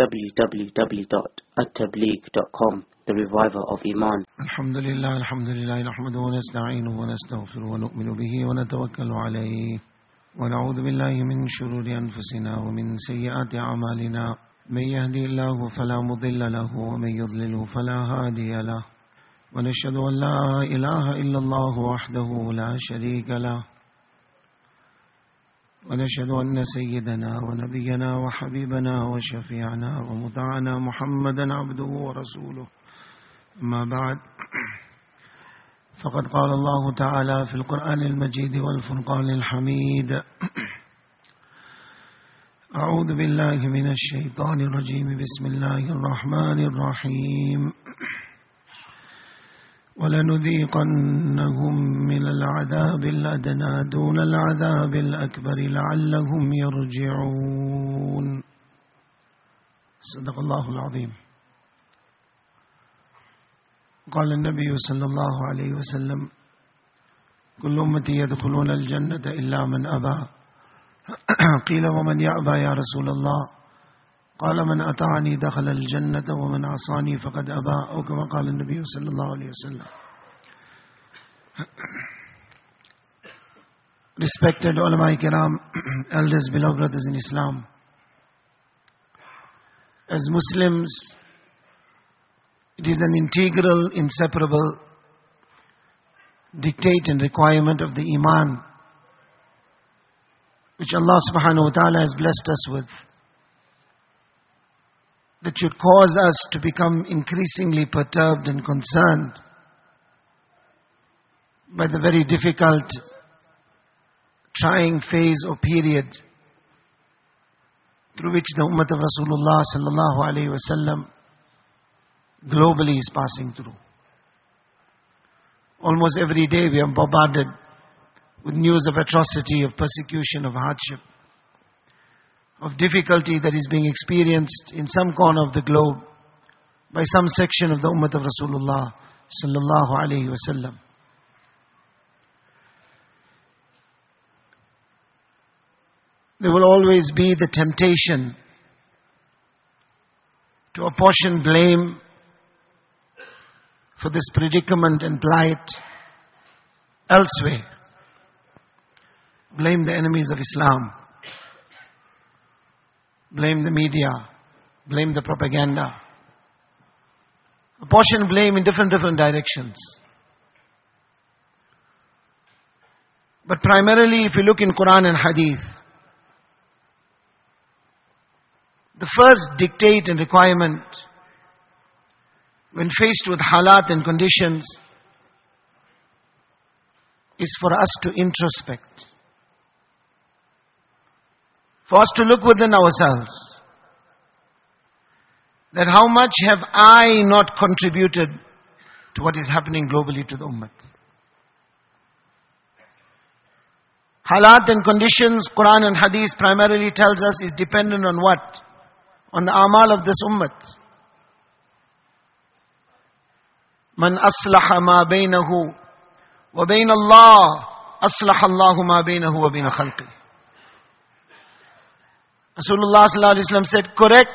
www.attablig.com The Reviver of Iman الحمد لله الحمد لله نحمده ونستعينه ونستغفره ونؤمن به ونتوكل عليه ونعوذ بالله من شرور أنفسنا ومن سيئات أعمالنا من يهدي الله فلا مضل له ومن يضلل فلا هادي له ونشهد أن لا إله إلا الله وحده لا شريك له ونشهد أن سيدنا ونبينا وحبيبنا وشفيعنا ومطعنا محمدا عبده ورسوله. أما بعد فقد قال الله تعالى في القرآن المجيد والفرقان الحميد أعوذ بالله من الشيطان الرجيم بسم الله الرحمن الرحيم. ولنذيقنهم من العذاب الأدنى دون العذاب الأكبر لعلهم يرجعون. صدق الله العظيم. قال النبي صلى الله عليه وسلم كل أمتي يدخلون الجنة إلا من أبى. قيل ومن يأبى يا رسول الله؟ قال من أطعني دخل الجنة ومن عصاني فقد أبى أو كما قال النبي صلى الله عليه وسلم Respected ulama kiram, elders, beloved brothers in Islam. As Muslims, it is an integral, inseparable dictate and requirement of the Iman which Allah subhanahu wa ta'ala has blessed us with that should cause us to become increasingly perturbed and concerned by the very difficult, trying phase or period through which the Ummah of Rasulullah sallallahu alayhi wasallam globally is passing through. Almost every day we are bombarded with news of atrocity, of persecution, of hardship, of difficulty that is being experienced in some corner of the globe by some section of the Ummah of Rasulullah sallallahu alayhi wasallam. There will always be the temptation to apportion blame for this predicament and plight elsewhere. Blame the enemies of Islam. Blame the media. Blame the propaganda. Apportion blame in different, different directions. But primarily, if you look in Quran and Hadith, the first dictate and requirement when faced with halat and conditions is for us to introspect for us to look within ourselves that how much have I not contributed to what is happening globally to the ummah. Halat and conditions, Quran and Hadith primarily tells us is dependent on what? On the amal of this ummah. Man aslaha ma baynahu wa bayn Allah aslaha Allahu ma baynahu wa bayna. Rasulullah said, correct,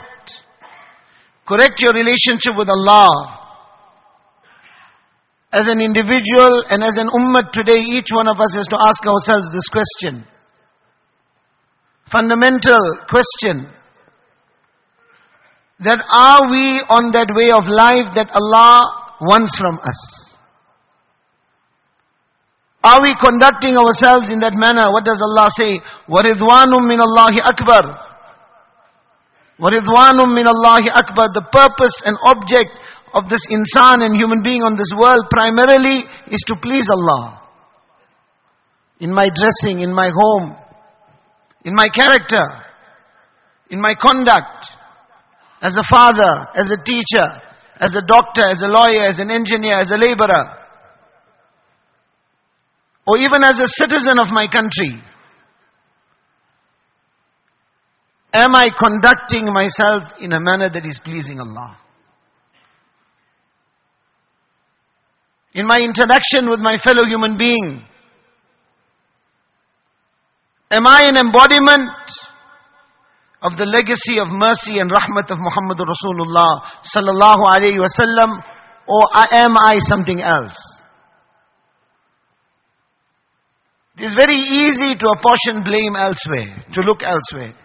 correct your relationship with Allah. As an individual and as an ummah today, each one of us has to ask ourselves this question. Fundamental question. That are we on that way of life that Allah wants from us? Are we conducting ourselves in that manner? What does Allah say? وَرِضْوَانٌ مِّنَ اللَّهِ أَكْبَرُ وَرِضْوَانٌ مِّنَ اللَّهِ أَكْبَرُ The purpose and object of this insan and human being on this world primarily is to please Allah. In my dressing, in my home, in my character, in my conduct, as a father, as a teacher, as a doctor, as a lawyer, as an engineer, as a laborer, or even as a citizen of my country. Am I conducting myself in a manner that is pleasing Allah? In my interaction with my fellow human being, am I an embodiment of the legacy of mercy and rahmat of Muhammadur Rasulullah sallallahu alayhi wasallam, or am I something else? It is very easy to apportion blame elsewhere, to look elsewhere.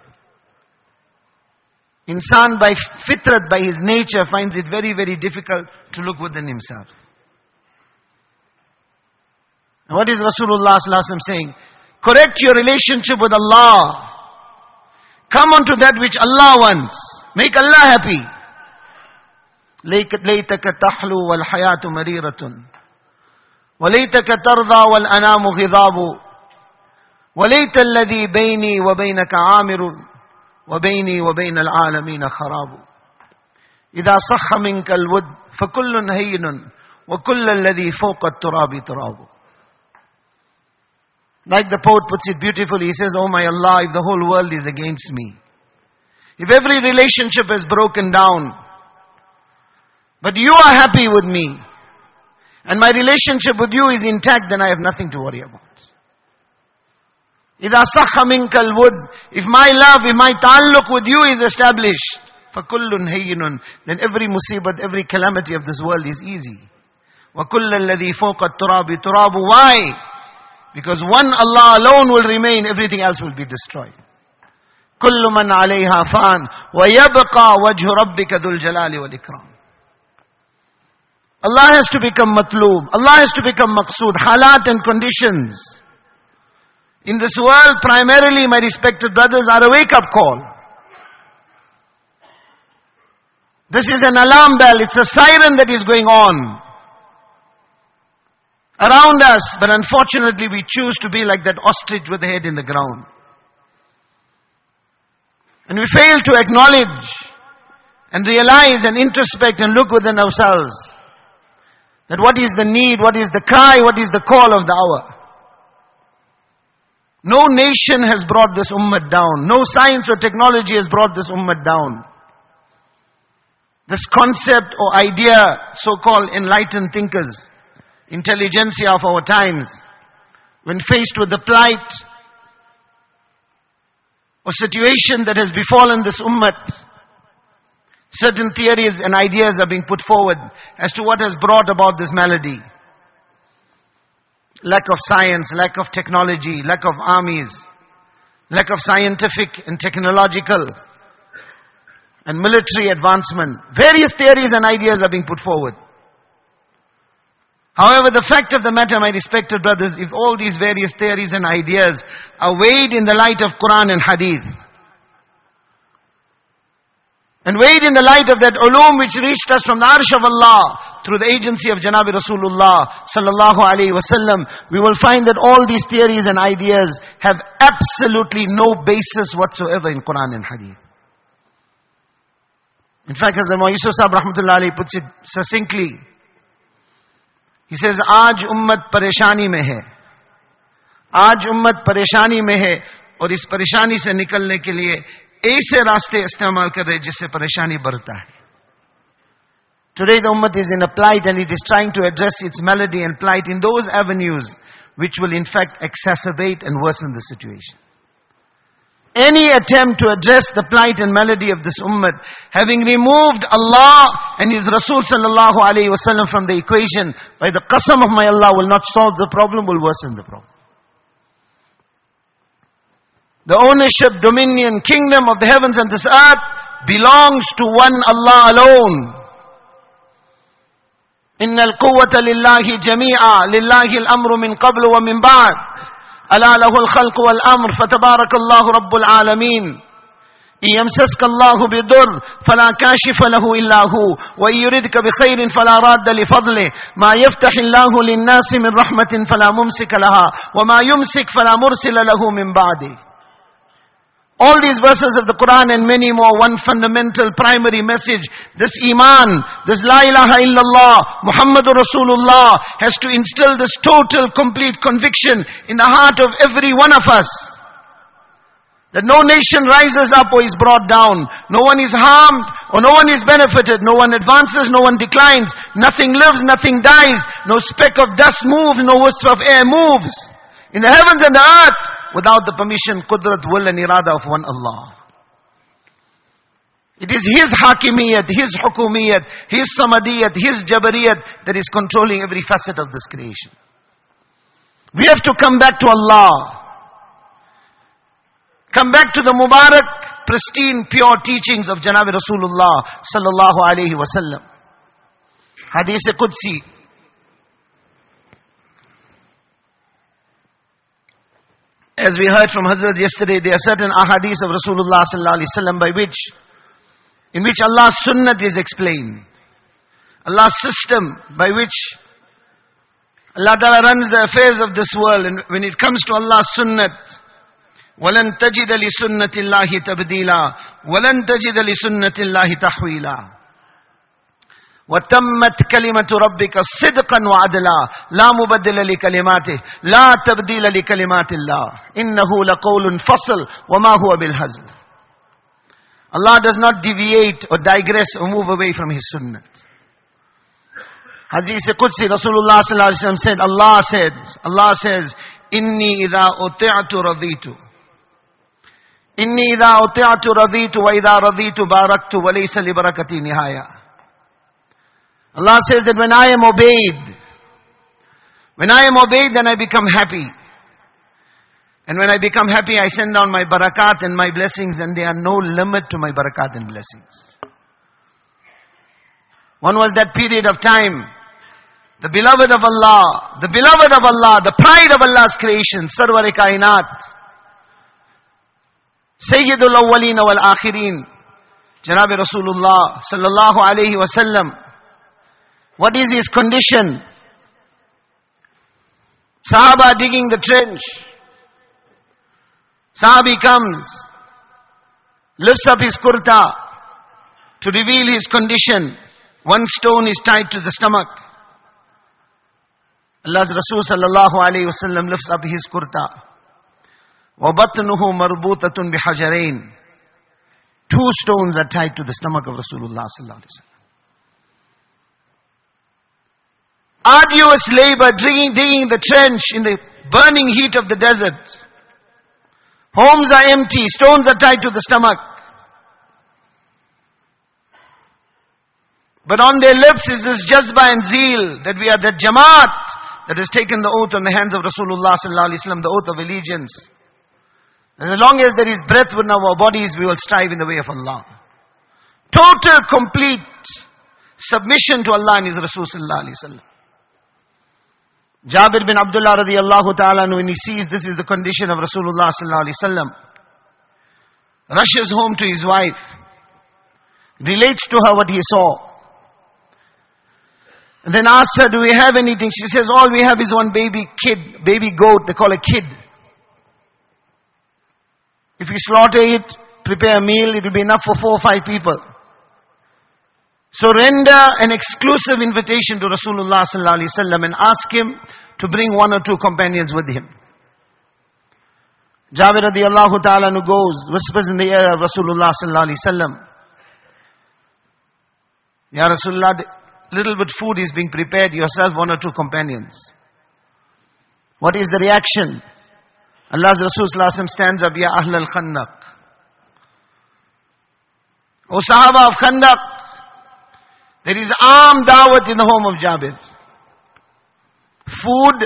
Insan by fitrat, by his nature, finds it very, very difficult to look within himself. And what is Rasulullah saying? Correct your relationship with Allah. Come on to that which Allah wants. Make Allah happy. ليتك تحلو والحياة مريرة وليتك ترضى والأنام غضاب وليت الذي بيني وبينك عامر وبيني وبين العالمين خراب إذا صح منك الود فكل هين وكل الذي فوق التراب تراب Like the poet puts it beautifully, he says, Oh my Allah, if the whole world is against me, if every relationship is broken down, but you are happy with me, and my relationship with you is intact, then I have nothing to worry about. إذا صح منك الود If my love, if my ta'alluq with you is established, فَكُلٌّ هَيِّنٌ Then every musibat, every calamity of this world is easy. وَكُلَّ الَّذِي فَوْقَ التُّرَابِ تُرَابُ Why? Because one Allah alone will remain, everything else will be destroyed. كل من عليها فان ويبقى وجه ربك ذو الجلال والإكرام Allah has to become matloob. Allah has to become maqsood. Halat and conditions. In this world, primarily, my respected brothers, are a wake-up call. This is an alarm bell. It's a siren that is going on around us, but unfortunately we choose to be like that ostrich with the head in the ground. And we fail to acknowledge and realize and introspect and look within ourselves that what is the need, what is the cry, what is the call of the hour. No nation has brought this ummah down. No science or technology has brought this ummah down. This concept or idea, so-called enlightened thinkers, intelligentsia of our times, when faced with the plight or situation that has befallen this ummah, certain theories and ideas are being put forward as to what has brought about this malady. Lack of science, lack of technology, lack of armies, lack of scientific and technological and military advancement. Various theories and ideas are being put forward. However, the fact of the matter, my respected brothers, if all these various theories and ideas are weighed in the light of Quran and Hadith, and weighed in the light of that ulum which reached us from the arsh of Allah through the agency of Janabi Rasulullah sallallahu alaihi wasallam, we will find that all these theories and ideas have absolutely no basis whatsoever in Quran and Hadith. In fact, as the Yusuf Sahib rahmatullah puts it succinctly, he says, आज उम्मत परेशानी में है आज उम्मत परेशानी में है और इस परेशानी से निकलने के लिए ऐसे रास्ते इस्तेमाल कर रहे जिससे परेशानी बढ़ता है Today the ummah is in a plight and it is trying to address its malady and plight in those avenues which will in fact exacerbate and worsen the situation. any attempt to address the plight and malady of this ummah, having removed Allah and His Rasul sallallahu alayhi wasallam from the equation, by the qasam of my Allah will not solve the problem, will worsen the problem. The ownership, dominion, kingdom of the heavens and this earth belongs to one Allah alone. إن القوة لله جميعا لله الأمر من قبل ومن بعد ألا له الخلق والأمر فتبارك الله رب العالمين إن يمسسك الله بضر فلا كاشف له إلا هو وإن يردك بخير فلا راد لفضله ما يفتح الله للناس من رحمة فلا ممسك لها وما يمسك فلا مرسل له من بعده all these verses of the Quran and many more, one fundamental primary message. This Iman, this La ilaha illallah, Muhammadur Rasulullah has to instill this total, complete conviction in the heart of every one of us. That no nation rises up or is brought down. No one is harmed or no one is benefited. No one advances, no one declines. Nothing lives, nothing dies. No speck of dust moves, no wisp of air moves. In the heavens and the earth, without the permission, qudrat, will and irada of one Allah. It is His Hakimiyat, His Hukumiyat, His Samadiyat, His Jabariyat that is controlling every facet of this creation. We have to come back to Allah. Come back to the Mubarak, pristine, pure teachings of Janabi Rasulullah sallallahu alayhi wasallam. Hadith Qudsi. As we heard from Hazrat yesterday, there are certain ahadith of Rasulullah sallallahu alayhi wasallam by which in which Allah's sunnah is explained. Allah's system by which Allah Ta'ala runs the affairs of this world. And when it comes to Allah's sunnah, وَلَن تَجِدَ لِسُنَّةِ اللَّهِ تَبْدِيلًا وَلَن تَجِدَ لِسُنَّةِ اللَّهِ تَحْوِيلًا وتمت كلمة ربك صدقا وعدلا لا مبدل لكلماته لا تبديل لكلمات الله إنه لقول فصل وما هو بالهزل Allah does not deviate or digress or move away from His sunnah. Hadith Qudsi, Rasulullah sallallahu alaihi wasallam said, Allah said, Allah says, raditu. Inni idha uti'atu raditu wa idha raditu baraktu wa laysa li barakati nihaya. Allah says that when I am obeyed, when I am obeyed, then I become happy. And when I become happy, I send down my barakat and my blessings, and there are no limit to my barakat and blessings. One was that period of time. The beloved of Allah, the beloved of Allah, the pride of Allah's creation, Sarwar Kainat, Sayyidul Awwaleen wal Akhirin, Janabi Rasulullah sallallahu alayhi wasallam. What is his condition? Sahaba digging the trench. Sahabi comes, lifts up his kurta to reveal his condition. One stone is tied to the stomach. Allah's Rasul sallallahu alayhi wasallam lifts up his kurta. وَبَطْنُهُ مَرْبُوطَةٌ بِحَجَرَيْنِ Two stones are tied to the stomach of Rasulullah sallallahu alayhi wasallam. Arduous labor, digging, digging the trench in the burning heat of the desert. Homes are empty, stones are tied to the stomach. But on their lips is this jazba and zeal that we are the jamaat that has taken the oath on the hands of Rasulullah sallallahu alaihi wasallam, the oath of allegiance. As long as there is breath within our bodies, we will strive in the way of Allah. Total, complete submission to Allah and His Rasul sallallahu alaihi wasallam. Jabir bin Abdullah radiallahu ta'ala when he sees this is the condition of Rasulullah sallallahu alaihi wasallam, rushes home to his wife, relates to her what he saw. And then asks her, do we have anything? She says, all we have is one baby kid, baby goat, they call a kid. If we slaughter it, prepare a meal, it will be enough for four or five people. So render an exclusive invitation to Rasulullah sallallahu alaihi wasallam and ask him to bring one or two companions with him. Jabir radiallahu ta'ala goes, whispers in the ear of Rasulullah sallallahu alaihi wasallam. Ya Rasulullah, little bit food is being prepared, yourself one or two companions. What is the reaction? Allah's Rasul sallallahu stands up, Ya Ahl al-Khandaq. O Sahaba of Khandaq, there is armed dawat in the home of Jabir. Food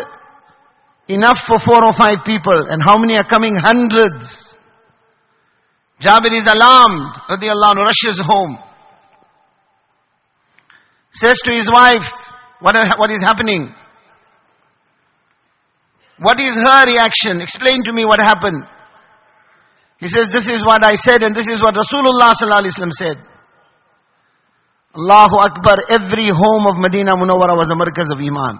enough for four or five people. And how many are coming? Hundreds. Jabir is alarmed. Radiallahu anhu rushes home. Says to his wife, what, what is happening? What is her reaction? Explain to me what happened. He says, this is what I said and this is what Rasulullah said. Allahu Akbar, every home of Medina Munawwara was a markaz of Iman.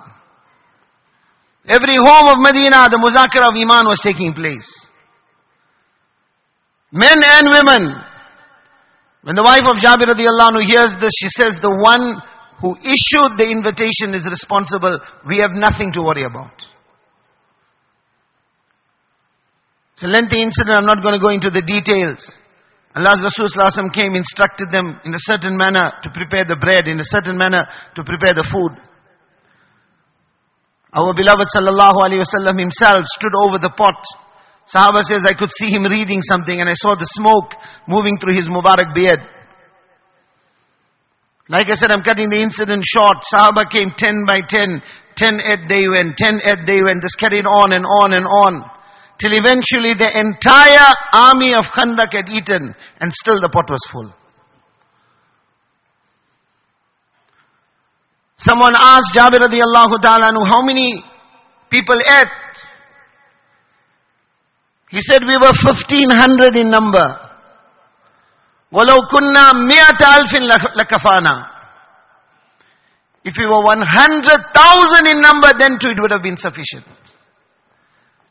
Every home of Medina, the muzakara of Iman was taking place. Men and women. When the wife of Jabir radiallahu anhu hears this, she says, the one who issued the invitation is responsible. We have nothing to worry about. It's a lengthy incident. I'm not going to go into the details. Allah's Rasul came, instructed them in a certain manner to prepare the bread, in a certain manner to prepare the food. Our beloved sallallahu alayhi wasallam himself stood over the pot. Sahaba says, I could see him reading something and I saw the smoke moving through his Mubarak beard. Like I said, I'm cutting the incident short. Sahaba came 10 by 10. 10 at they went, 10 at they went. This carried on and on and on Till eventually the entire army of Khandak had eaten and still the pot was full. Someone asked Jabir radiallahu ta'ala how many people ate? He said we were 1500 in number. ولو كنا مئة ألف لكفانا If we were 100,000 in number, then too it would have been sufficient.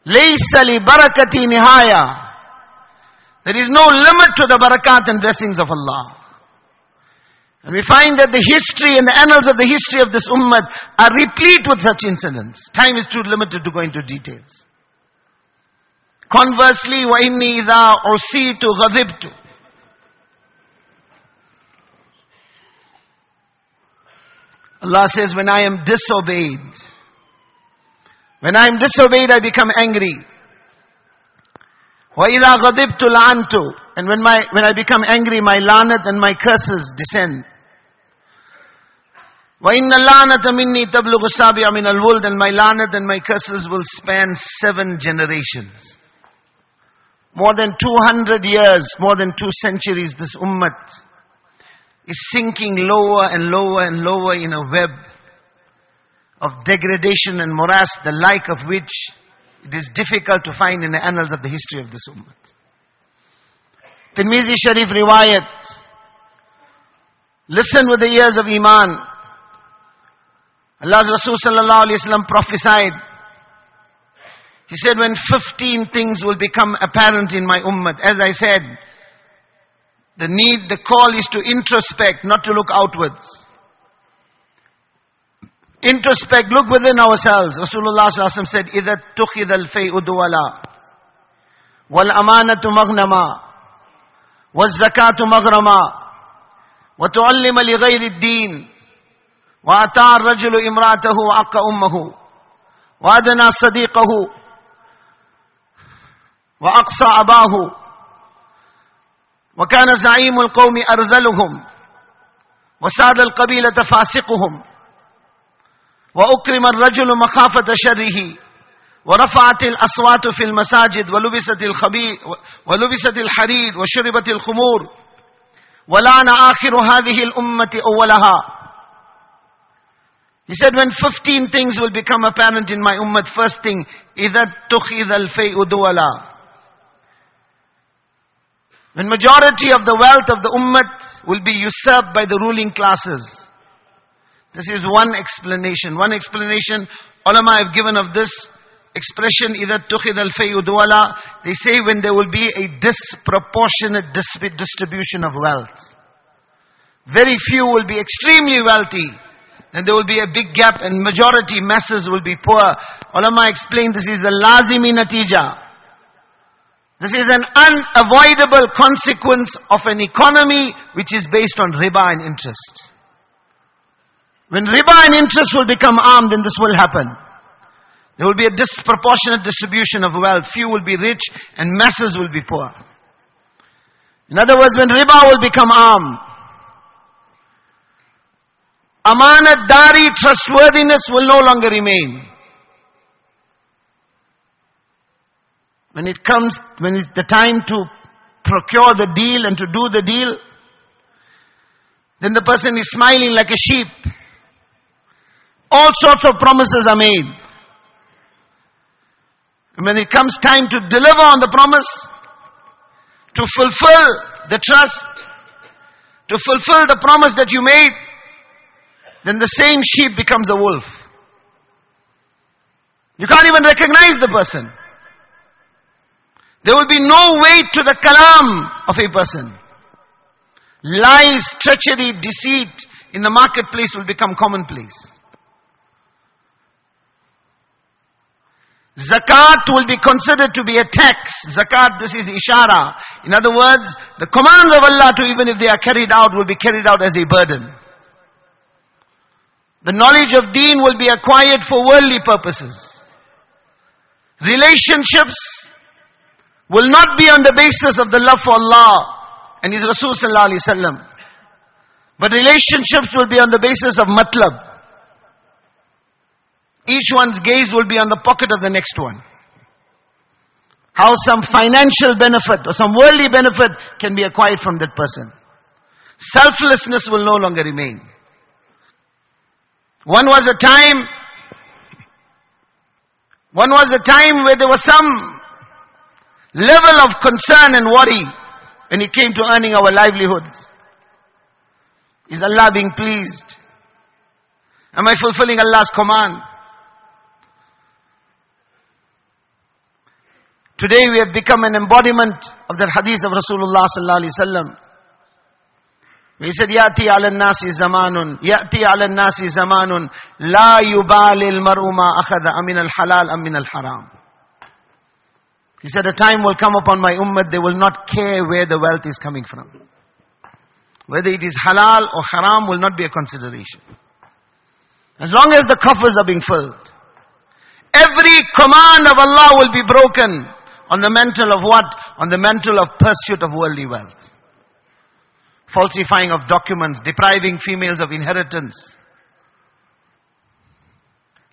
ليس لبركتي نهاية There is no limit to the barakat and blessings of Allah. And we find that the history and the annals of the history of this ummah are replete with such incidents. Time is too limited to go into details. Conversely, وَإِنِّي إِذَا عُصِيتُ غَضِبْتُ Allah says, when I am disobeyed, when I am disobeyed, I become angry. وَإِذَا غَضِبْتُ لَعَنْتُ And when, my, when I become angry, my lanat and my curses descend. وَإِنَّ اللَّانَةَ مِنِّي تَبْلُغُ السَّابِعَ مِنَ الْوُلْدِ And my lanat and my curses will span seven generations. More than 200 years, more than two centuries, this ummah is sinking lower and lower and lower in a web of degradation and morass, the like of which it is difficult to find in the annals of the history of this ummah. The Tirmizi Sharif riwayat. Listen with the ears of Iman. Allah's Rasul sallallahu alayhi wasallam prophesied. He said when 15 things will become apparent in my ummah. As I said, the need, the call is to introspect, not to look outwards. Introspect, look within ourselves. Rasulullah said, إِذَا اتُّخِذَ الْفَيْءُ دُوَلًا وَالْأَمَانَةُ مَغْنَمًا وَالزَّكَاةُ مَغْرَمًا وَتُعَلِّمَ لِغَيْرِ الدِّينِ وَأَتَى الرَّجُلُ إِمْرَأَتَهُ وَعَقَّ أُمَّهُ وَأَدْنَى صَدِيقَهُ وَأَقْصَى أَبَاهُ وكان زعيم القوم أرذلهم وساد القبيلة فاسقهم وأكرم الرجل مخافة شره ورفعت الأصوات في المساجد ولبست الخبير ولبست الحرير وشربت الخمور ولعن آخر هذه الأمة أولها He said when 15 things will become apparent in my ummah, first thing, إِذَا اتُّخِذَ الْفَيْءُ دُوَلًا When majority of the wealth of the ummah will be usurped by the ruling classes. This is one explanation. One explanation ulama have given of this expression, إِذَا تُخِذَ الْفَيُّ دُوَلَا They say when there will be a disproportionate distribution of wealth. Very few will be extremely wealthy. And there will be a big gap and majority masses will be poor. Ulama explain this is a lazimi natija. This is an unavoidable consequence of an economy which is based on riba and interest. When riba and interest will become armed, then this will happen. There will be a disproportionate distribution of wealth. Few will be rich and masses will be poor. In other words, when riba will become armed, amanat dari trustworthiness will no longer remain. When it comes, when it's the time to procure the deal and to do the deal, then the person is smiling like a sheep. All sorts of promises are made. And when it comes time to deliver on the promise, to fulfill the trust, to fulfill the promise that you made, then the same sheep becomes a wolf. You can't even recognize the person. There will be no weight to the kalam of a person. Lies, treachery, deceit in the marketplace will become commonplace. Zakat will be considered to be a tax. Zakat, this is ishara. In other words, the commands of Allah to even if they are carried out will be carried out as a burden. The knowledge of deen will be acquired for worldly purposes. Relationships will not be on the basis of the love for Allah and His Rasul sallallahu alaihi wasallam. But relationships will be on the basis of matlab. Each one's gaze will be on the pocket of the next one. How some financial benefit or some worldly benefit can be acquired from that person. Selflessness will no longer remain. One was a time, one was a time where there was some level of concern and worry when it came to earning our livelihoods. Is Allah being pleased? Am I fulfilling Allah's command? Today we have become an embodiment of that hadith of Rasulullah sallallahu alaihi wasallam. He said, يأتي على الناس زمان يأتي على الناس زمان لا يبالي المرء ما أخذ أمن الحلال أم من الحرام. He said, a time will come upon my ummah, they will not care where the wealth is coming from. Whether it is halal or haram will not be a consideration. As long as the coffers are being filled. Every command of Allah will be broken on the mantle of what? On the mantle of pursuit of worldly wealth falsifying of documents, depriving females of inheritance,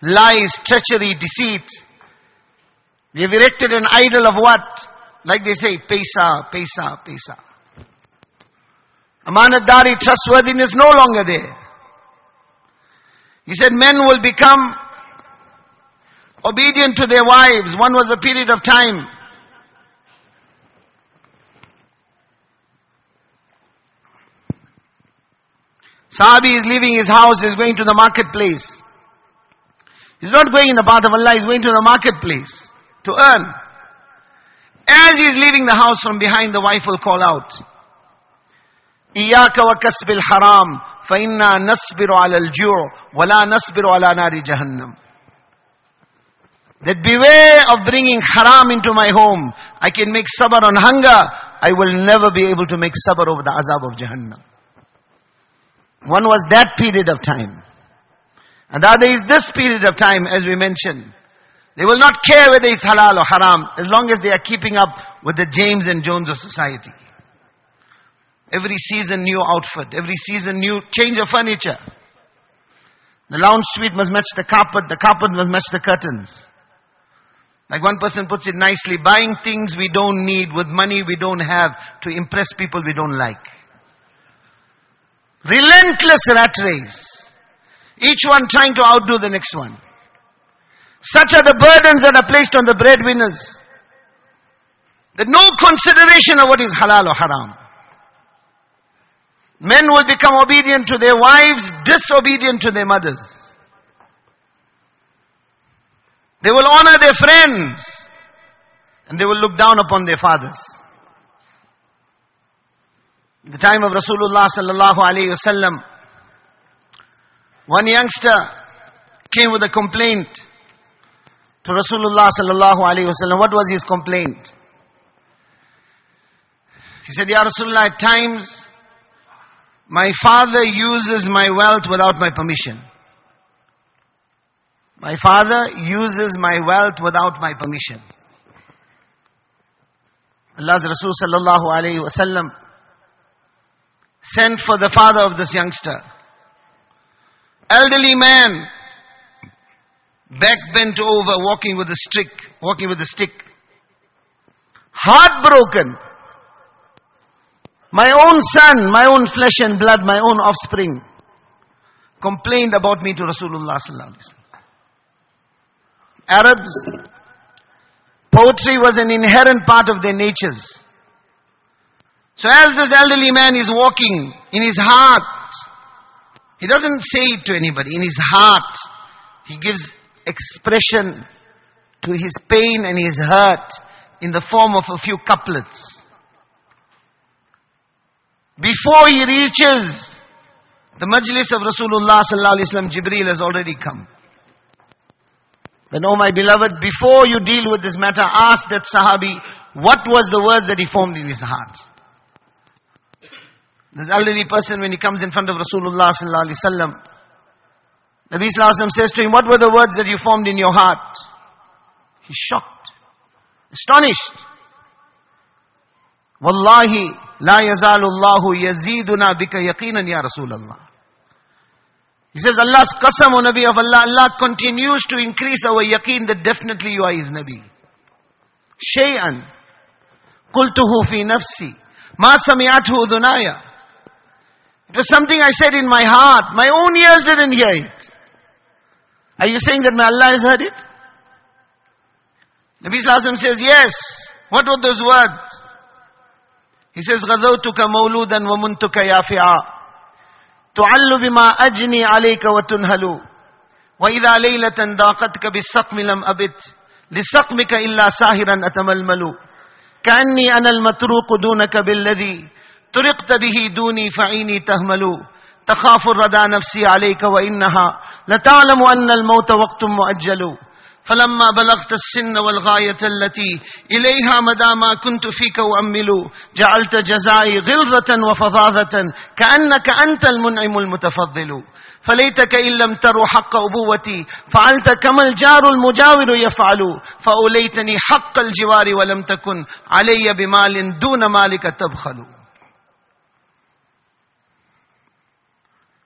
lies, treachery, deceit. We have erected an idol of what? Like they say, pesa, pesa, pesa. Amanatdari trustworthiness no longer there. He said men will become obedient to their wives. One was a period of time Sahabi is leaving his house, is going to the marketplace. He's not going in the path of Allah, he's going to the marketplace to earn. As he's leaving the house from behind, the wife will call out, إياك وكسب الحرام فإنا نصبر على الجوع ولا نصبر على نار جهنم that beware of bringing haram into my home. I can make sabr on hunger. I will never be able to make sabr over the azab of Jahannam. One was that period of time. And the other is this period of time, as we mentioned. They will not care whether it's halal or haram, as long as they are keeping up with the James and Jones of society. Every season, new outfit. Every season, new change of furniture. The lounge suite must match the carpet. The carpet must match the curtains. Like one person puts it nicely, buying things we don't need with money we don't have to impress people we don't like. Relentless rat race. Each one trying to outdo the next one. Such are the burdens that are placed on the breadwinners. That no consideration of what is halal or haram. Men will become obedient to their wives, disobedient to their mothers. They will honor their friends, and they will look down upon their fathers the time of Rasulullah sallallahu alayhi wasallam, one youngster came with a complaint to Rasulullah sallallahu alayhi wasallam. What was his complaint? He said, Ya Rasulullah, at times my father uses my wealth without my permission. My father uses my wealth without my permission. Allah's Rasul sallallahu alayhi wasallam sent for the father of this youngster. Elderly man, back bent over, walking with a stick, walking with a stick. Heartbroken. My own son, my own flesh and blood, my own offspring, complained about me to Rasulullah Arabs, poetry was an inherent part of their natures. So as this elderly man is walking in his heart, he doesn't say it to anybody. In his heart, he gives expression to his pain and his hurt in the form of a few couplets. Before he reaches the majlis of Rasulullah sallallahu alaihi wasallam, Jibreel has already come. Then, oh my beloved, before you deal with this matter, ask that Sahabi, what was the words that he formed in his heart? This elderly person, when he comes in front of Rasulullah sallallahu alaihi wasallam, Nabi sallallahu says to him, "What were the words that you formed in your heart?" He's shocked, astonished. Wallahi, لا يزال الله يزيدنا بك يقينا يا رسول الله. He says, Allah's qasam, O Nabi of Allah, Allah continues to increase our yaqeen that definitely you are His Nabi. شيئا قلته في نفسي ما سمعته ذنايا It was something I said in my heart. My own ears didn't hear it. Are you saying that my Allah has heard it? Nabi Sallallahu says, yes. What were those words? He says, غَذَوْتُكَ مَوْلُودًا وَمُنْتُكَ يَافِعًا تعل بما أجني عليك وتنهل وإذا ليلة ضاقتك بالسقم لم أبت لسقمك إلا ساهرا أتململ كأني أنا المتروق دونك بالذي طرقت به دوني فعيني تهمل. تخاف الردى نفسي عليك وإنها لتعلم أن الموت وقت مؤجل. فلما بلغت السن والغاية التي إليها مدى ما كنت فيك أؤمل جعلت جزائي غلظة وفظاظة كأنك أنت المنعم المتفضل. فليتك إن لم تروا حق أبوتي فعلت كما الجار المجاور يفعل. فأوليتني حق الجوار ولم تكن علي بمال دون مالك تبخل.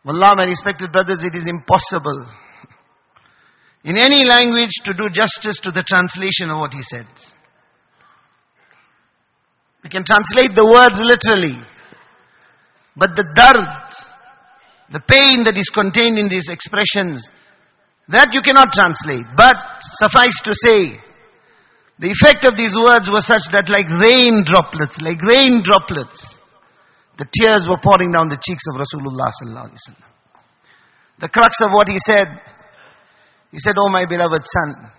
Wallah, my respected brothers, it is impossible in any language to do justice to the translation of what he said. We can translate the words literally, but the dard, the pain that is contained in these expressions, that you cannot translate. But suffice to say, the effect of these words was such that like rain droplets, like rain droplets, the tears were pouring down the cheeks of Rasulullah. The crux of what he said, he said, "Oh my beloved son,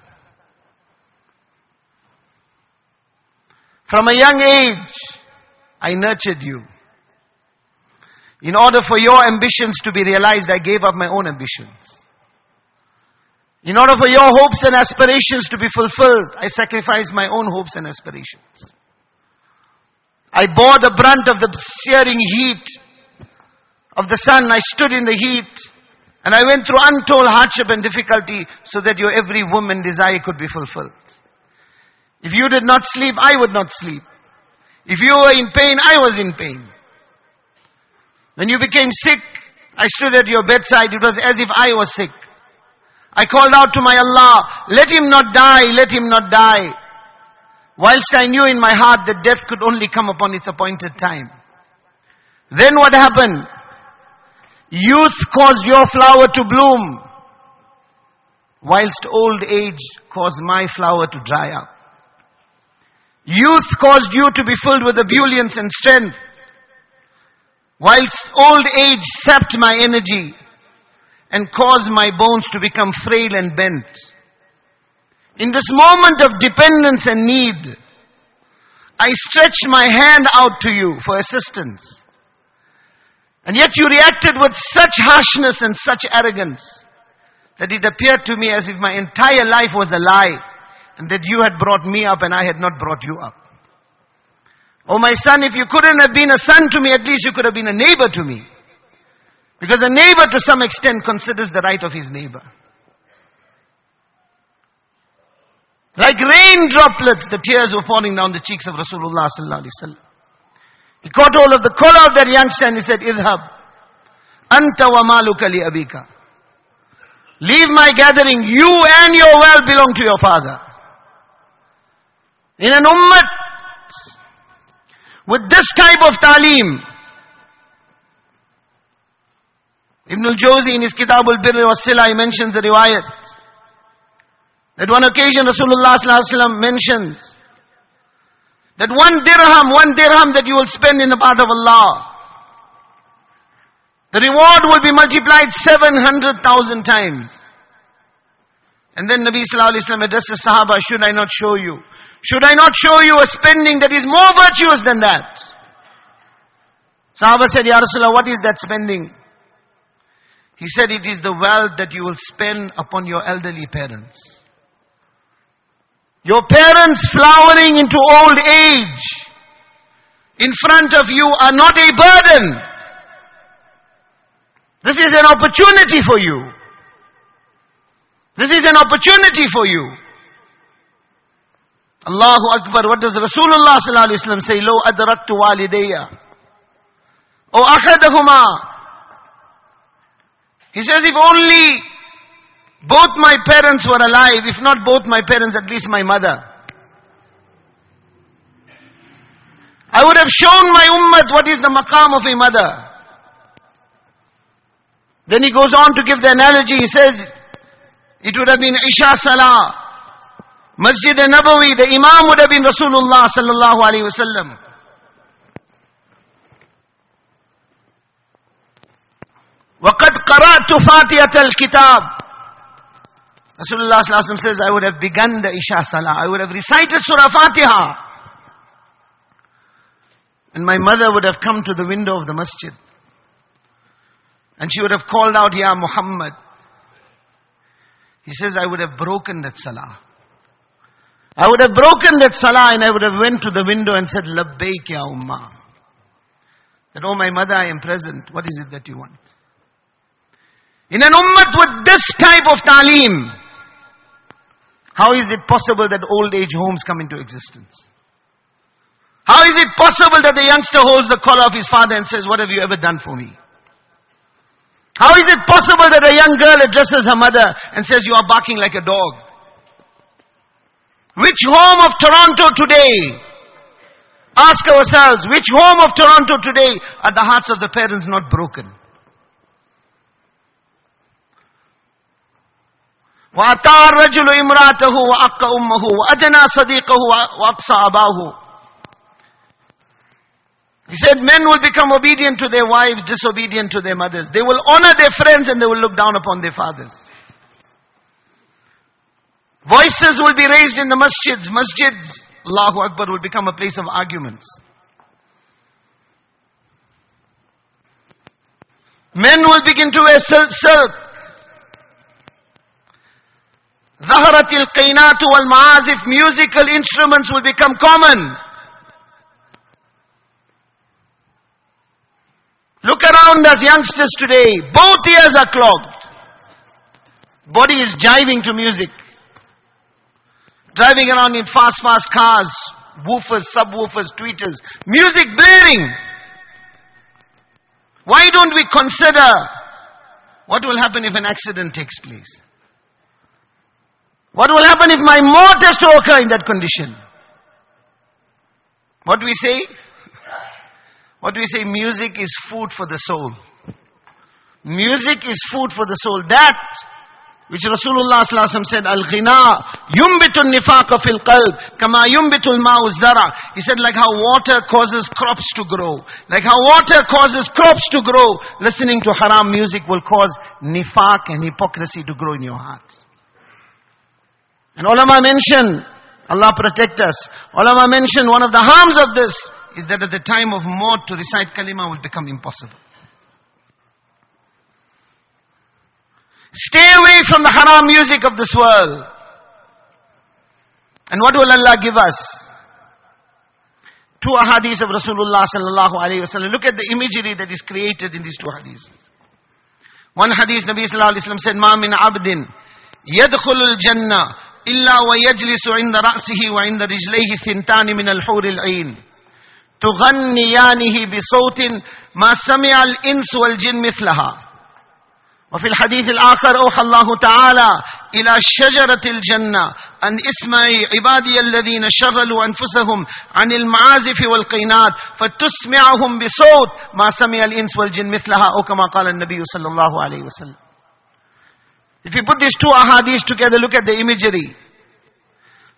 from a young age, I nurtured you. In order for your ambitions to be realized, I gave up my own ambitions. In order for your hopes and aspirations to be fulfilled, I sacrificed my own hopes and aspirations. I bore the brunt of the searing heat of the sun. I stood in the heat and I went through untold hardship and difficulty so that your every woman desire could be fulfilled. If you did not sleep, I would not sleep. If you were in pain, I was in pain. When you became sick, I stood at your bedside. It was as if I was sick. I called out to my Allah, let him not die, let him not die. Whilst I knew in my heart that death could only come upon its appointed time. Then what happened? Youth caused your flower to bloom, whilst old age caused my flower to dry up. Youth caused you to be filled with ebullience and strength, whilst old age sapped my energy and caused my bones to become frail and bent. In this moment of dependence and need, I stretched my hand out to you for assistance. And yet you reacted with such harshness and such arrogance that it appeared to me as if my entire life was a lie and that you had brought me up and I had not brought you up. Oh my son, if you couldn't have been a son to me, at least you could have been a neighbor to me. Because a neighbor to some extent considers the right of his neighbor. Like rain droplets, the tears were falling down the cheeks of Rasulullah sallallahu alaihi wasallam. He caught hold of the collar of that youngster and he said, Idhab, anta wa maluka li abika. Leave my gathering, you and your wealth belong to your father. In an ummah with this type of talim, Ibn al-Jawzi in his Kitab al-Birr wa Sila, he mentions the riwayat. That one occasion Rasulullah mentions that one dirham, one dirham that you will spend in the path of Allah, the reward will be multiplied 700,000 times. And then Nabi Sallallahu Alaihi Wasallam addressed the Sahaba, should I not show you? Should I not show you a spending that is more virtuous than that? Sahaba said, Ya Rasulullah, what is that spending? He said, it is the wealth that you will spend upon your elderly parents. Your parents flowering into old age in front of you are not a burden. This is an opportunity for you. This is an opportunity for you. Allahu Akbar. What does Rasulullah sallallahu alaihi wasallam say? Lo adraktu walidayya. O akhadahuma. He says, if only both my parents were alive, if not both my parents, at least my mother. I would have shown my ummah what is the maqam of a mother. Then he goes on to give the analogy. He says, it would have been Isha Salah. Masjid Nabawi, the Imam would have been Rasulullah sallallahu alayhi wasallam. وقد قرأت فاتحة الكتاب Rasulullah says, I would have begun the Isha Salah. I would have recited Surah Fatiha. And my mother would have come to the window of the masjid. And she would have called out, Ya Muhammad. He says, I would have broken that salah. I would have broken that salah and I would have went to the window and said, Labbaik ya ummah. That, oh my mother, I am present. What is it that you want? In an ummah with this type of talim, how is it possible that old age homes come into existence? How is it possible that the youngster holds the collar of his father and says, What have you ever done for me? How is it possible that a young girl addresses her mother and says, You are barking like a dog? Which home of Toronto today? Ask ourselves, which home of Toronto today are the hearts of the parents not broken? وأطاع الرجل امرأته وأق أمه وأدنى صديقه وأقصى أباه He said men will become obedient to their wives, disobedient to their mothers. They will honor their friends and they will look down upon their fathers. Voices will be raised in the masjids. Masjids, Allahu Akbar, will become a place of arguments. Men will begin to wear silk, silk. ظهرت القينات والمعازف musical instruments will become common. Look around us youngsters today. Both ears are clogged. Body is jiving to music. Driving around in fast, fast cars, woofers, subwoofers, tweeters, music blaring. Why don't we consider what will happen if an accident takes place? What will happen if my motor is to occur in that condition? What do we say? What do we say? Music is food for the soul. Music is food for the soul. That which Rasulullah said, Al-ghina yumbitu nifaqa fil qalb kama yumbitu al-ma'u zara. He said like how water causes crops to grow. Like how water causes crops to grow. Listening to haram music will cause nifaq and hypocrisy to grow in your heart. And ulama mention, Allah protect us. Ulama mention one of the harms of this is that at the time of maut to recite kalima will become impossible. Stay away from the haram music of this world. And what will Allah give us? Two ahadith of Rasulullah sallallahu alayhi wa Look at the imagery that is created in these two hadiths. One hadith, Nabi sallallahu alayhi wa said, مَا مِنْ عَبْدٍ يَدْخُلُ الْجَنَّةِ إلا ويجلس عند رأسه وعند رجليه ثنتان من الحور العين. تغنيانه بصوت ما سمع الإنس والجن مثلها. وفي الحديث الآخر أوحى الله تعالى إلى شجرة الجنة. أن اسمعي عبادي الذين شغلوا أنفسهم عن المعازف والقينات فتسمعهم بصوت ما سمع الإنس والجن مثلها أو كما قال النبي صلى الله عليه وسلم. If you put these two ahadiths together, look at the imagery.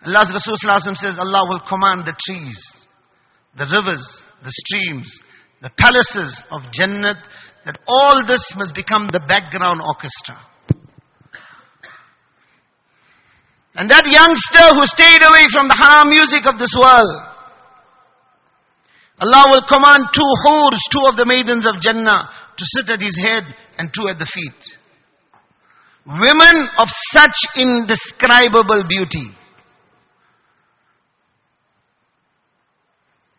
Allah's Rasul says Allah will command the trees, the rivers, the streams, the palaces of Jannat, that all this must become the background orchestra. And that youngster who stayed away from the haram music of this world, Allah will command two hurs, two of the maidens of Jannah, to sit at his head and two at the feet. Women of such indescribable beauty.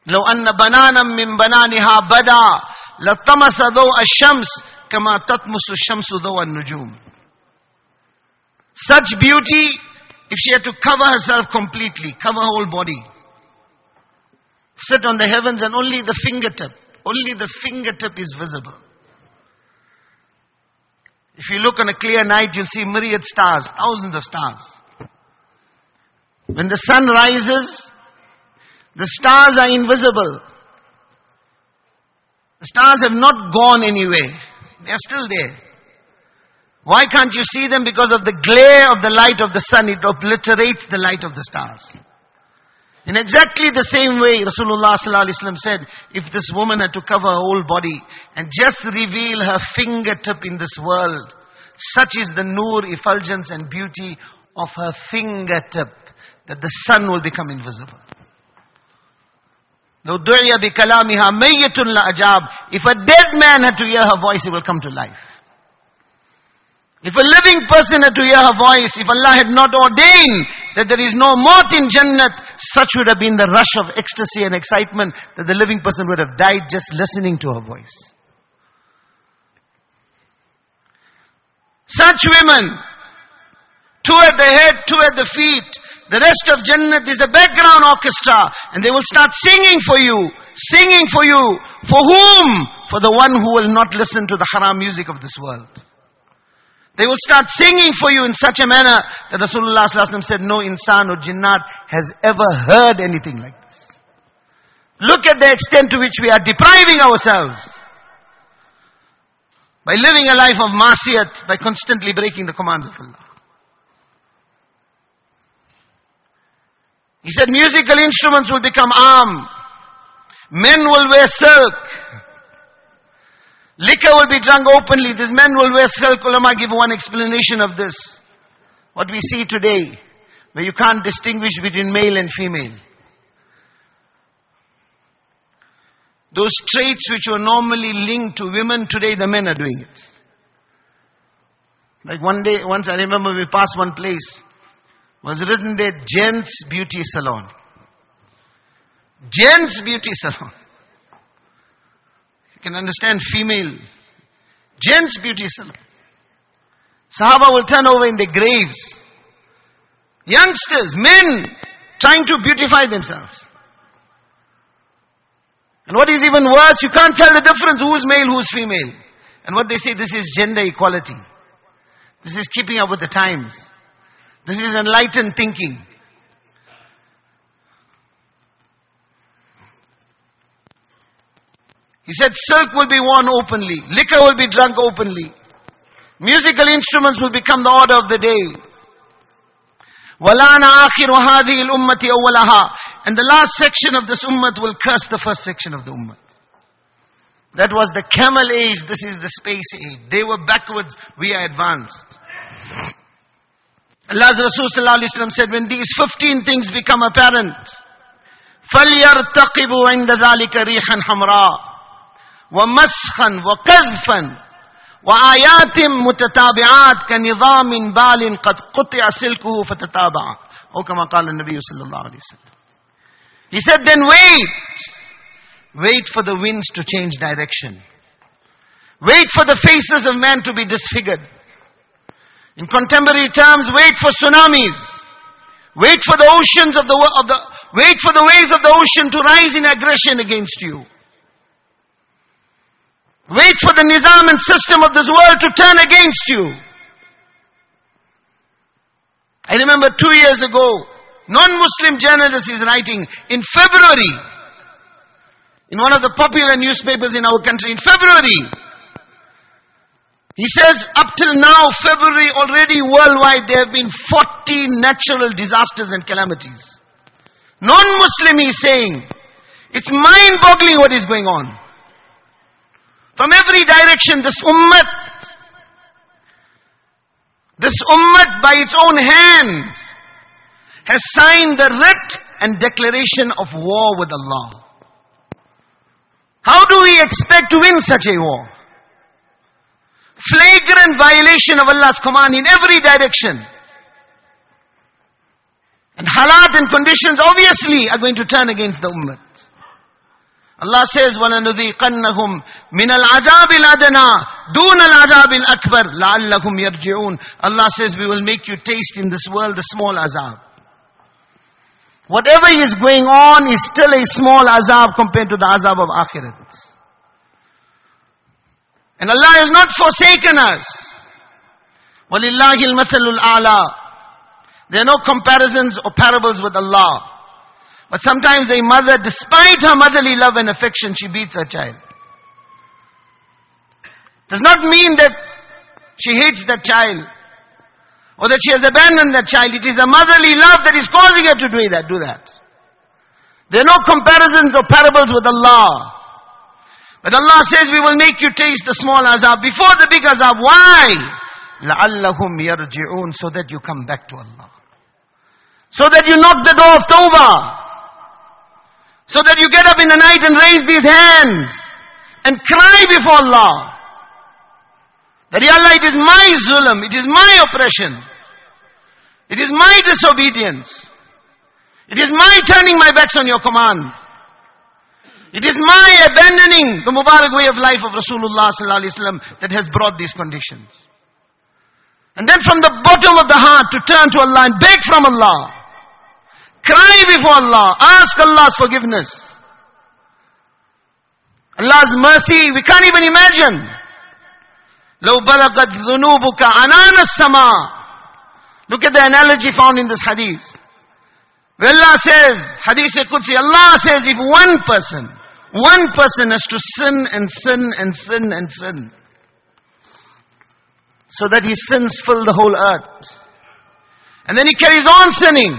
لو أن بنانا من بنانها بدا لطمس ضوء الشمس كما تطمس الشمس ضوء النجوم Such beauty, if she had to cover herself completely, cover her whole body, sit on the heavens and only the fingertip, Only the fingertip is visible. If you look on a clear night, you'll see myriad stars, thousands of stars. When the sun rises, the stars are invisible. The stars have not gone anywhere. They are still there. Why can't you see them? Because of the glare of the light of the sun. It obliterates the light of the stars. In exactly the same way, Rasulullah said, if this woman had to cover her whole body and just reveal her fingertip in this world, such is the nur, effulgence and beauty of her fingertip that the sun will become invisible. If a dead man had to hear her voice, he will come to life. If a living person had to hear her voice, if Allah had not ordained that there is no maut in Jannat, such would have been the rush of ecstasy and excitement that the living person would have died just listening to her voice. Such women, two at the head, two at the feet, the rest of Jannat is the background orchestra, and they will start singing for you, singing for you. For whom? For the one who will not listen to the haram music of this world. They will start singing for you in such a manner that Rasulullah said, no insan or jinnat has ever heard anything like this. Look at the extent to which we are depriving ourselves. By living a life of masiyat, by constantly breaking the commands of Allah. He said musical instruments will become arm. Men will wear silk. Liquor will be drunk openly. These men will wear silk. Ulama give one explanation of this. What we see today, where you can't distinguish between male and female. Those traits which were normally linked to women, today the men are doing it. Like one day, once I remember we passed one place, was written there, Gents Beauty Salon. Gents Beauty Salon can understand female. Gents beauty salon. Sahaba will turn over in their graves. Youngsters, men, trying to beautify themselves. And what is even worse, you can't tell the difference who is male, who is female. And what they say, this is gender equality. This is keeping up with the times. This is enlightened thinking. He said silk will be worn openly, liquor will be drunk openly, musical instruments will become the order of the day. وَلَانَ آخِرُ هَذِهِ الْأُمَّةِ أَوَّلَهَا And the last section of this ummah will curse the first section of the ummah. That was the camel age, this is the space age. They were backwards, we are advanced. Allah's Rasul said, when these 15 things become apparent, فَلْيَرْتَقِبُوا عِنْدَ ذَلِكَ رِيحًا حَمْرًا ومسخا وقذفا وآيات متتابعات كنظام بال قد قطع سلكه فتتابع أو كما قال النبي صلى الله عليه وسلم He said then wait wait for the winds to change direction wait for the faces of men to be disfigured in contemporary terms wait for tsunamis wait for the oceans of the, of the wait for the waves of the ocean to rise in aggression against you Wait for the nizam and system of this world to turn against you. I remember two years ago, non-Muslim journalist is writing in February, in one of the popular newspapers in our country, in February, he says, up till now, February, already worldwide, there have been 40 natural disasters and calamities. Non-Muslim, he's saying, it's mind-boggling what is going on. From every direction, this ummah, this ummah by its own hand has signed the writ and declaration of war with Allah. How do we expect to win such a war? Flagrant violation of Allah's command in every direction. And halat and conditions obviously are going to turn against the ummah. Allah says, وَلَنُذِيقَنَّهُمْ مِنَ الْعَذَابِ الْأَدْنَى دُونَ الْعَذَابِ الْأَكْبَرِ لَعَلَّهُمْ يَرْجِعُونَ Allah says, we will make you taste in this world the small azab. Whatever is going on is still a small azab compared to the azab of akhirat. And Allah has not forsaken us. وَلِلَّهِ الْمَثَلُ الْأَعْلَى There are no comparisons or parables with Allah. But sometimes a mother, despite her motherly love and affection, she beats her child. Does not mean that she hates that child or that she has abandoned that child. It is a motherly love that is causing her to do that. Do that. There are no comparisons or parables with Allah. But Allah says we will make you taste the small azab before the big azab. Why? لَعَلَّهُمْ يَرْجِعُونَ So that you come back to Allah. So that you knock the door of tawbah. So that you get up in the night and raise these hands and cry before Allah. That Ya Allah, it is my zulm, it is my oppression. It is my disobedience. It is my turning my backs on your command. It is my abandoning the Mubarak way of life of Rasulullah that has brought these conditions. And then from the bottom of the heart to turn to Allah and beg from Allah. Cry before Allah. Ask Allah's forgiveness. Allah's mercy, we can't even imagine. لو بلغت ذنوبك عنان السماء Look at the analogy found in this hadith. Where Allah says, Hadith Qudsi, Allah says if one person, one person has to sin and sin and sin and sin, so that his sins fill the whole earth. And then he carries on sinning.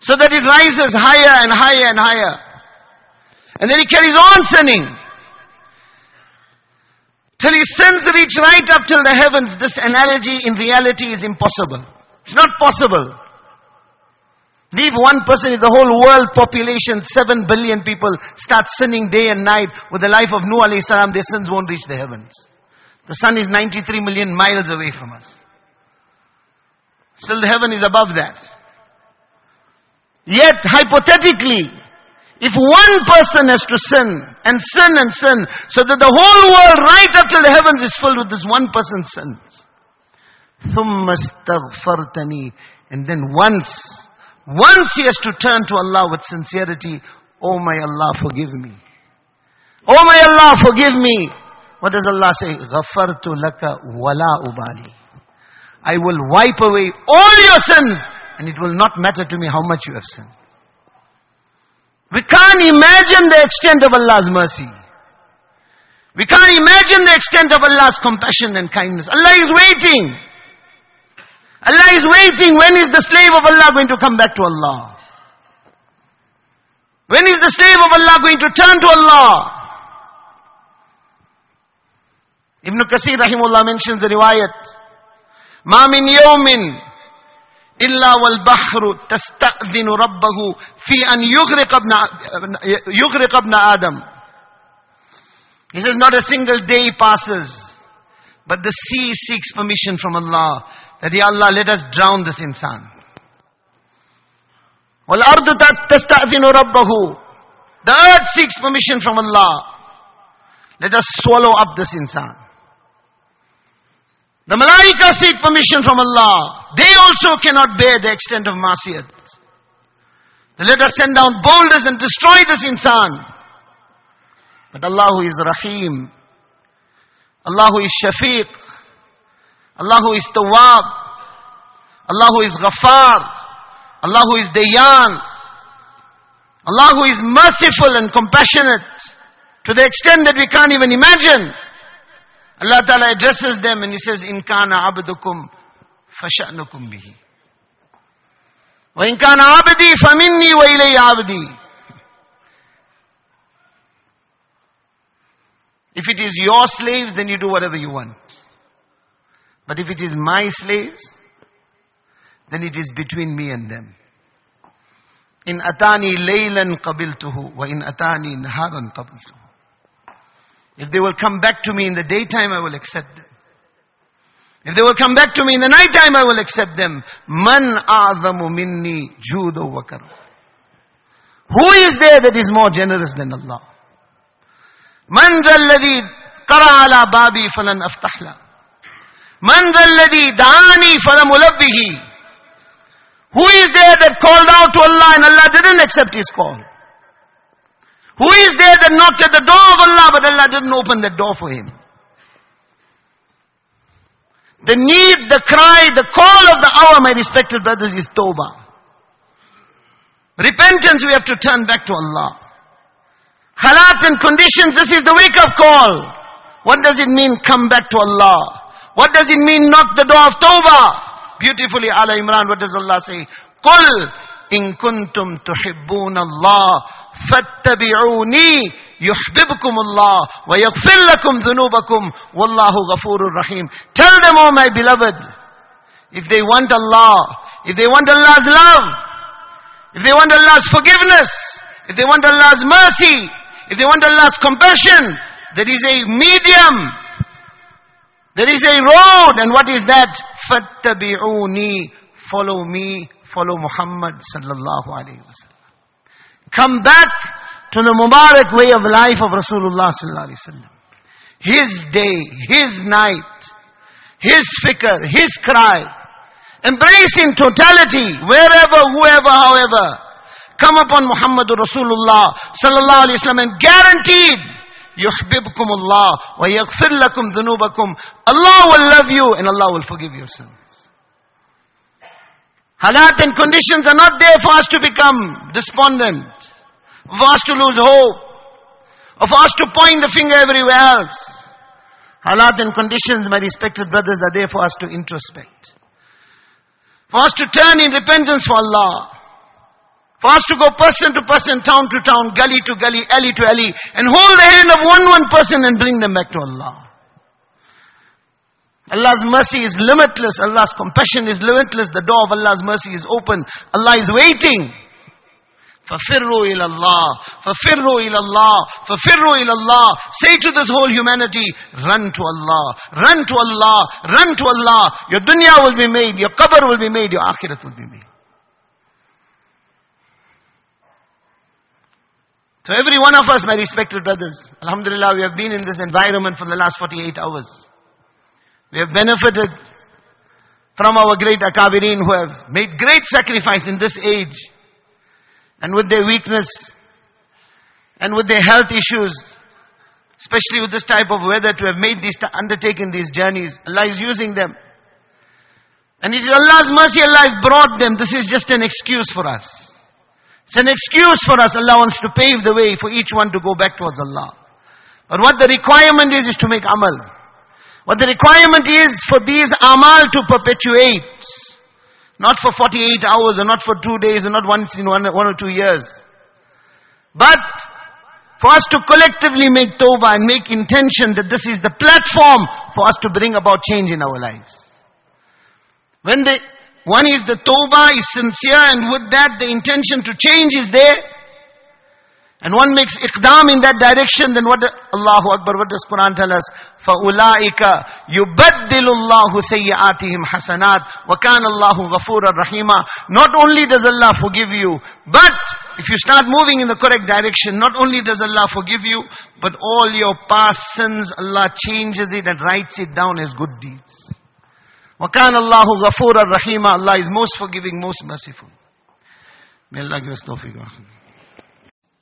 So that it rises higher and higher and higher. And then he carries on sinning. Till his sins reach right up till the heavens. This analogy in reality is impossible. It's not possible. Leave one person in the whole world population, seven billion people, start sinning day and night with the life of Nuh alayhi salam, their sins won't reach the heavens. The sun is 93 million miles away from us. Still the heaven is above that. Yet, hypothetically, if one person has to sin and sin and sin, so that the whole world right up till the heavens is filled with this one person's sins. ثُمَّ اسْتَغْفَرْتَنِي And then once, once he has to turn to Allah with sincerity, Oh my Allah, forgive me. Oh my Allah, forgive me. What does Allah say? غَفَرْتُ لَكَ وَلَا أُبَالِي I will wipe away all your sins and it will not matter to me how much you have sinned. We can't imagine the extent of Allah's mercy. We can't imagine the extent of Allah's compassion and kindness. Allah is waiting. Allah is waiting. When is the slave of Allah going to come back to Allah? When is the slave of Allah going to turn to Allah? Ibn Kathir Rahimullah mentions the riwayat. Ma min yawmin إلا والبحر تستأذن ربه في أن يغرق ابن يغرق ابن آدم. He says not a single day passes but the sea seeks permission from Allah that Ya Allah let us drown this insan. والأرض تستأذن ربه The earth seeks permission from Allah. Let us swallow up this insan. The malaika seek permission from Allah. They also cannot bear the extent of masiyat. Let us send down boulders and destroy this insan. But Allah is Rahim. Allah is Shafiq. Allah is Tawab. Allah is Ghaffar. Allah is Dayan. Allah is merciful and compassionate to the extent that we can't even imagine. Allah Ta'ala addresses them and He says, In kana abdukum fasha'nukum bihi. وإن كان عبدي فمني وإلي عبدي If it is your slaves, then you do whatever you want. But if it is my slaves, then it is between me and them. In atani laylan qabiltuhu wa in atani naharan qabiltuhu. If they will come back to me in the daytime, I will accept them. If they will come back to me in the nighttime, I will accept them. Man a'zamu minni judo wa Who is there that is more generous than Allah? Man alladhi qara ala babi falan aftahla. Man alladhi da'ani falam ulabbihi. Who is there that called out to Allah and Allah didn't accept his call? Who is there that knocked at the door of Allah, but Allah didn't open the door for him? The need, the cry, the call of the hour, my respected brothers, is tawbah. Repentance, we have to turn back to Allah. Halat and conditions, this is the wake up call. What does it mean, come back to Allah? What does it mean, knock the door of tawbah? Beautifully, Aal-e-Imran, what does Allah say? قُلْ إِن كُنْتُمْ تُحِبُّونَ اللَّهِ فَاتَّبِعُونِي يُحْبِبْكُمُ اللَّهِ وَيَغْفِرْ لَكُمْ ذُنُوبَكُمْ وَاللَّهُ غَفُورٌ رَحِيمٌ Tell them, oh my beloved, if they want Allah, if they want Allah's love, if they want Allah's forgiveness, if they want Allah's mercy, if they want Allah's compassion, there is a medium there is a road, and what is that? Fattabi'uni. Follow me, follow Muhammad sallallahu alayhi wasallam. Come back to the Mubarak way of life of Rasulullah sallallahu alayhi wasallam. His day, his night, his fikr, his cry. Embrace in totality, wherever, whoever, however. Come upon Muhammad Rasulullah sallallahu alayhi wasallam and guaranteed يحببكم الله ويغفر لكم ذنوبكم Allah will love you and Allah will forgive your sins. Halat and conditions are not there for us to become despondent, for us to lose hope, for us to point the finger everywhere else. Halat and conditions, my respected brothers, are there for us to introspect. For us to turn in repentance for Allah. For us to go person to person, town to town, gully to gully, alley to alley, and hold the hand of one one person and bring them back to Allah. Allah's mercy is limitless. Allah's compassion is limitless. The door of Allah's mercy is open. Allah is waiting. فَفِرُّوا إِلَى اللَّهِ فَفِرُّوا إِلَى اللَّهِ فَفِرُّوا إِلَى اللَّهِ Say to this whole humanity, run to Allah, run to Allah, run to Allah. Your dunya will be made, your qabr will be made, your akhirat will be made. So every one of us, my respected brothers, Alhamdulillah, we have been in this environment for the last 48 hours. We have benefited from our great akabirin who have made great sacrifice in this age. and with their weakness, and with their health issues, especially with this type of weather to have made these, undertaken these journeys, Allah is using them. And it is Allah's mercy Allah has brought them. This is just an excuse for us. It's an excuse for us. Allah wants to pave the way for each one to go back towards Allah. But what the requirement is, is to make amal. What the requirement is for these amal to perpetuate. Not for 48 hours and not for two days and not once in one, one or two years. But for us to collectively make tawbah and make intention that this is the platform for us to bring about change in our lives. When the one is the tawbah is sincere and with that the intention to change is there. And one makes iqdam in that direction, then what, Allahu Akbar, what does Quran tell us? فَأُولَٰئِكَ يُبَدِّلُ اللَّهُ سَيِّئَاتِهِمْ حَسَنَاتٍ وَكَانَ اللَّهُ غَفُورًا رَحِيمًا Not only does Allah forgive you, but if you start moving in the correct direction, not only does Allah forgive you, but all your past sins, Allah changes it and writes it down as good deeds. وَكَانَ اللَّهُ غَفُورًا رَحِيمًا Allah is most forgiving, most merciful. May Allah give us tawfiq.